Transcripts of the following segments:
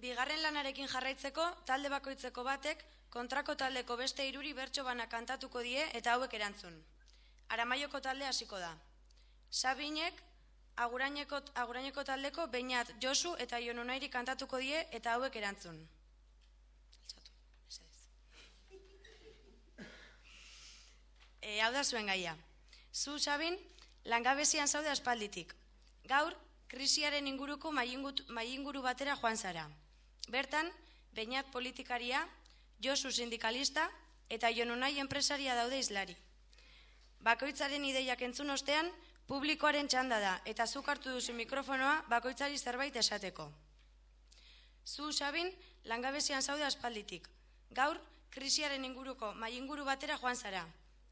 Bigarren lanarekin jarraitzeko, talde bakoitzeko batek, kontrako taldeko beste iruri bertso bana kantatuko die eta hauek erantzun. Aramaioko talde hasiko da. Sabinek, aguraineko, aguraineko taldeko Beñat Josu eta Ionunairi kantatuko die eta hauek erantzun. E, hau da zuen gaia. Zu, Sabin, langabezian zaude aspalditik. Gaur, krisiaren inguruko mainguru batera joan zara. Bertan, Beñat politikaria, Josu sindikalista eta Jonunai enpresaria daude izlari. Bakoitzaren ideiak entzun ostean, publikoaren txanda da eta zuk hartu duzu mikrofonoa bakoitzari zerbait esateko. Zu, Sabin, langabezian zaude aspalditik. Gaur, krisiaren inguruko mai inguru batera joan zara.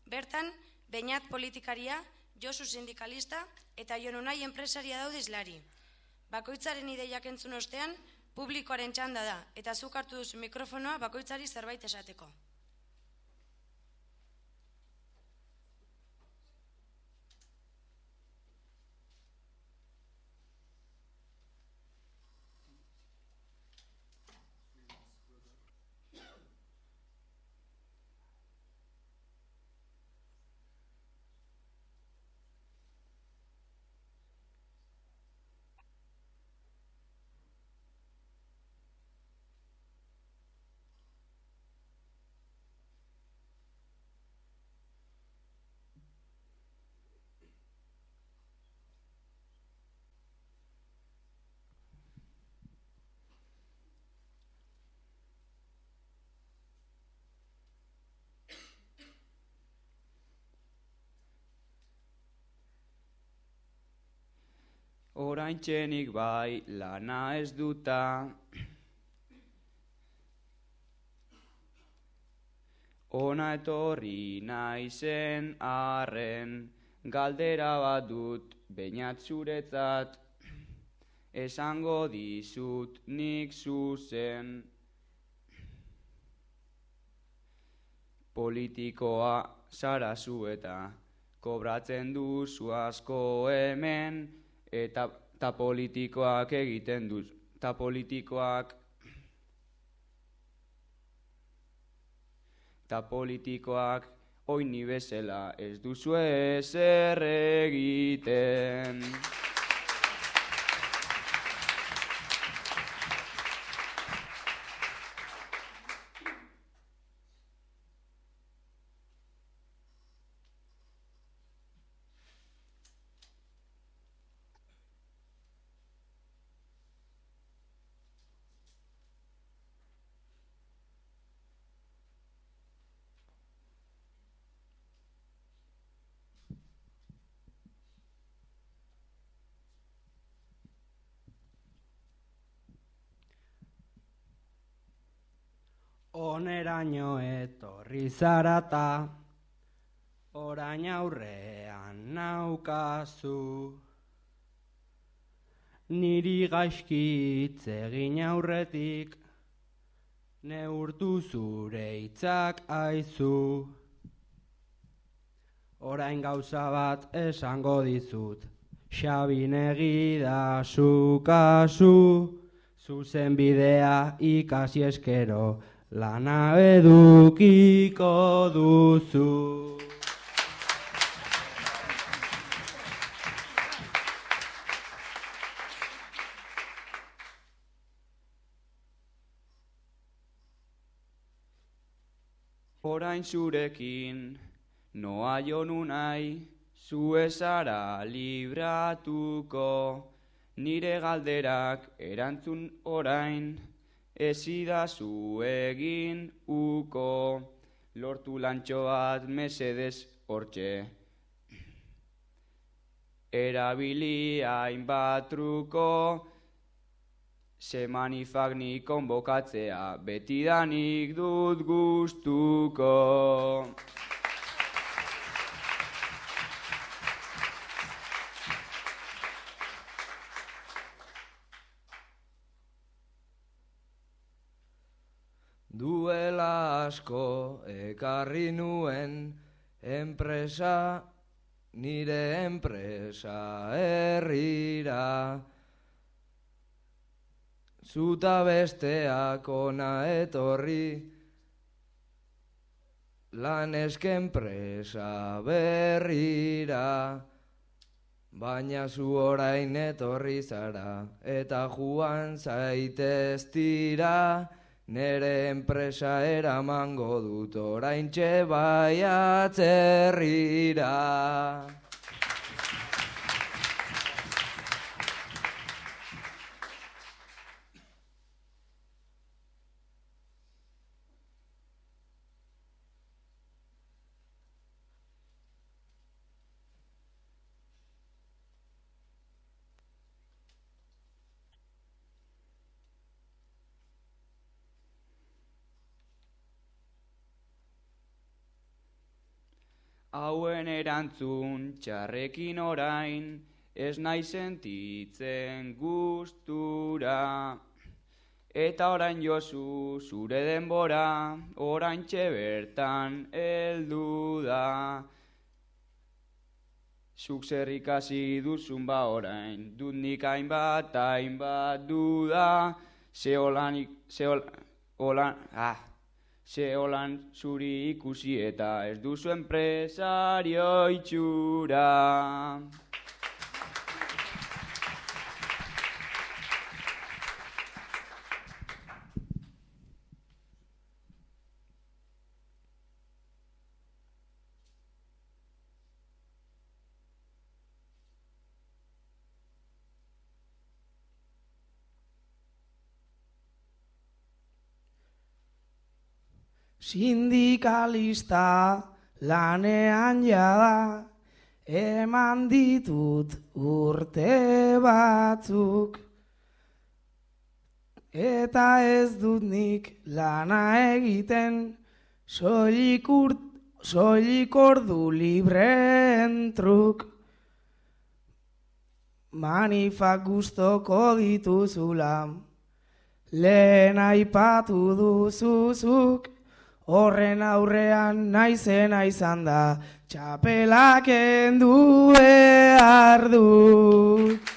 Bertan, Beñat politikaria, Josu sindikalista eta Jonunai enpresaria daude izlari. Bakoitzaren ideiak entzun ostean, publikoaren txanda da eta zuk hartu duzu mikrofonoa bakoitzari zerbait esateko. Oraintzenik bai lana ez duta. Ona etorri naizen arren Galdera bat dut bainat zuretzat. Esango dizut nik zuzen. Politikoa zara eta Kobratzen duzu asko hemen eta ta politikoak egiten duz, ta politikoak ta politikoak oini bezala ez duzu ezer egiten. Oneraino etorri zarata, orain aurrean naukazu. Niri gaizkitz egin aurretik, neurtu zure hitzak aizu. Orain gauza bat esango dizut, xabinegi da sukazu, zuzen bidea ikasi eskero, lana edukiko duzu. Orain zurekin, noa jonu nahi, zu ezara libratuko, nire galderak erantzun orain, zu egin uko, lortu lantxo bat mesedez hortxe. Erabili hainbat truko, semanifak ni konbokatzea, betidanik dut gustuko. Asko ekarri nuen enpresa nire enpresa herrira. Zuta besteak ona etorri, lan esken presa berrira, baina zu orain etorri zara, eta juan zaitez tira, nere enpresa eramango dut orain bai atzerrira. Hauen erantzun txarrekin orain, ez nahi sentitzen gustura. Eta orain jozu zure denbora, orain bertan heldu da. Zuk zer ikasi duzun ba orain, dut nik hainbat, hainbat duda, ze holan, ze holan, ah, Ze holan zuri ikusi eta ez duzu enpresario itxura. Sindikalista lanean jada, eman ditut urte batzuk. Eta ez dut nik lana egiten, soilik, urt, soilik ordu libren truk. Manifak guztoko dituzula, lehen aipatu duzuzuk, horren aurrean naizena izan da, txapelak endu behar dut.